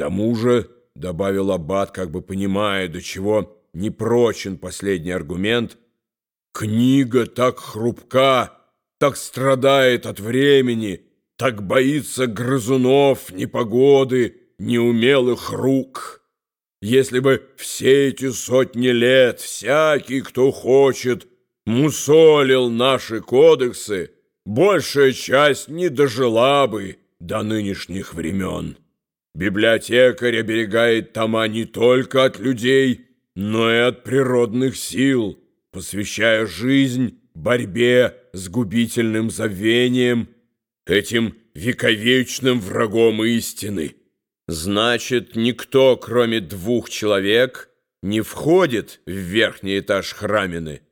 тому же, — добавил Аббат, как бы понимая, до чего непрочен последний аргумент, — книга так хрупка, так страдает от времени, так боится грызунов, непогоды, неумелых рук. Если бы все эти сотни лет всякий, кто хочет, мусолил наши кодексы, большая часть не дожила бы до нынешних времен. Библиотекарь оберегает тома не только от людей, но и от природных сил, посвящая жизнь борьбе с губительным забвением, этим вековечным врагом истины. Значит, никто, кроме двух человек, не входит в верхний этаж храмины.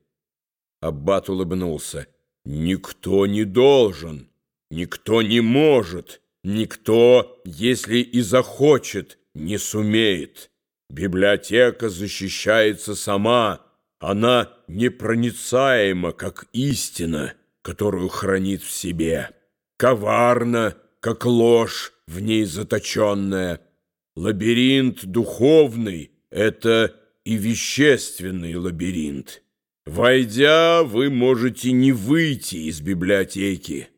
Аббат улыбнулся. Никто не должен, никто не может, никто, если и захочет, не сумеет. Библиотека защищается сама, она непроницаема, как истина, которую хранит в себе, коварна, как ложь в ней заточенная. Лабиринт духовный — это и вещественный лабиринт. Войдя, вы можете не выйти из библиотеки.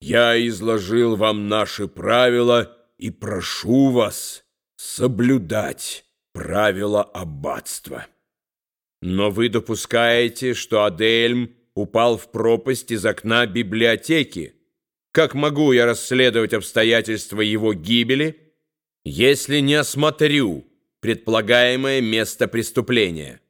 Я изложил вам наши правила и прошу вас соблюдать правила аббатства. Но вы допускаете, что Адельм упал в пропасть из окна библиотеки. Как могу я расследовать обстоятельства его гибели, если не осмотрю предполагаемое место преступления?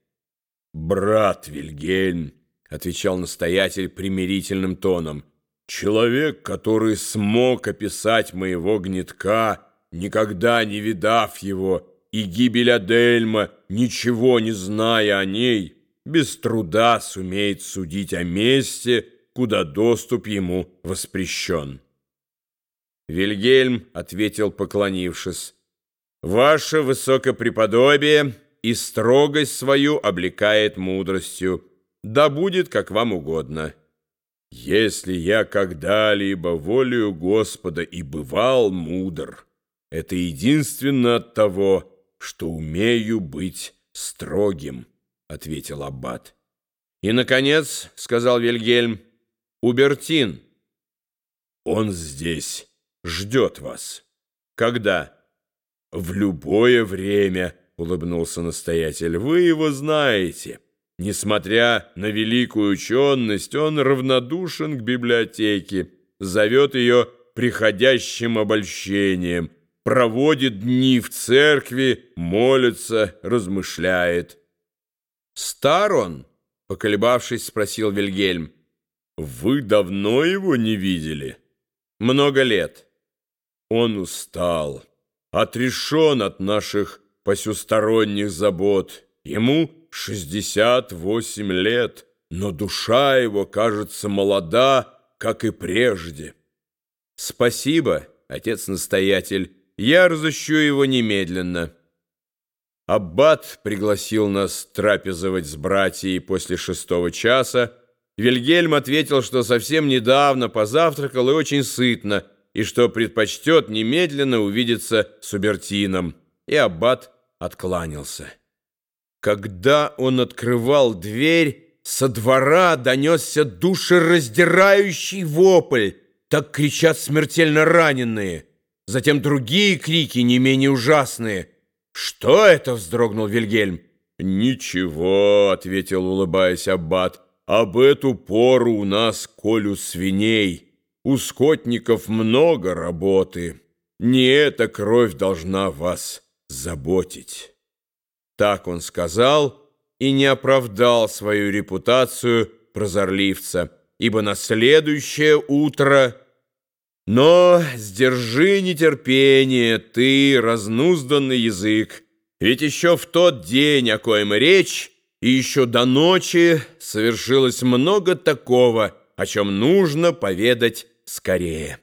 «Брат Вильгельм», — отвечал настоятель примирительным тоном, «человек, который смог описать моего гнетка, никогда не видав его, и гибель Адельма, ничего не зная о ней, без труда сумеет судить о месте, куда доступ ему воспрещен. Вильгельм ответил, поклонившись, «Ваше высокопреподобие и строгость свою облекает мудростью, да будет, как вам угодно. Если я когда-либо волею Господа и бывал мудр, это единственно от того, что умею быть строгим», — ответил Аббат. «И, наконец, — сказал Вильгельм, — Убертин. Он здесь ждет вас. Когда?» «В любое время», — улыбнулся настоятель, — «вы его знаете». Несмотря на великую ученость, он равнодушен к библиотеке, зовет ее приходящим обольщением — проводит дни в церкви, молится, размышляет. «Стар он?» — поколебавшись, спросил Вильгельм. «Вы давно его не видели?» «Много лет». Он устал, отрешен от наших посюсторонних забот. Ему шестьдесят восемь лет, но душа его кажется молода, как и прежде. «Спасибо, отец-настоятель». Я разыщу его немедленно. Аббат пригласил нас трапезовать с братьей после шестого часа. Вильгельм ответил, что совсем недавно позавтракал и очень сытно, и что предпочтет немедленно увидеться с Убертином. И Аббат откланялся. Когда он открывал дверь, со двора донесся душераздирающий вопль. Так кричат смертельно раненые. Затем другие крики, не менее ужасные. «Что это?» — вздрогнул Вильгельм. «Ничего», — ответил, улыбаясь Аббат. «Об эту пору у нас колю свиней. У скотников много работы. Не эта кровь должна вас заботить». Так он сказал и не оправдал свою репутацию прозорливца, ибо на следующее утро... Но сдержи нетерпение, ты, разнузданный язык, ведь еще в тот день, о коем речь, и еще до ночи совершилось много такого, о чем нужно поведать скорее.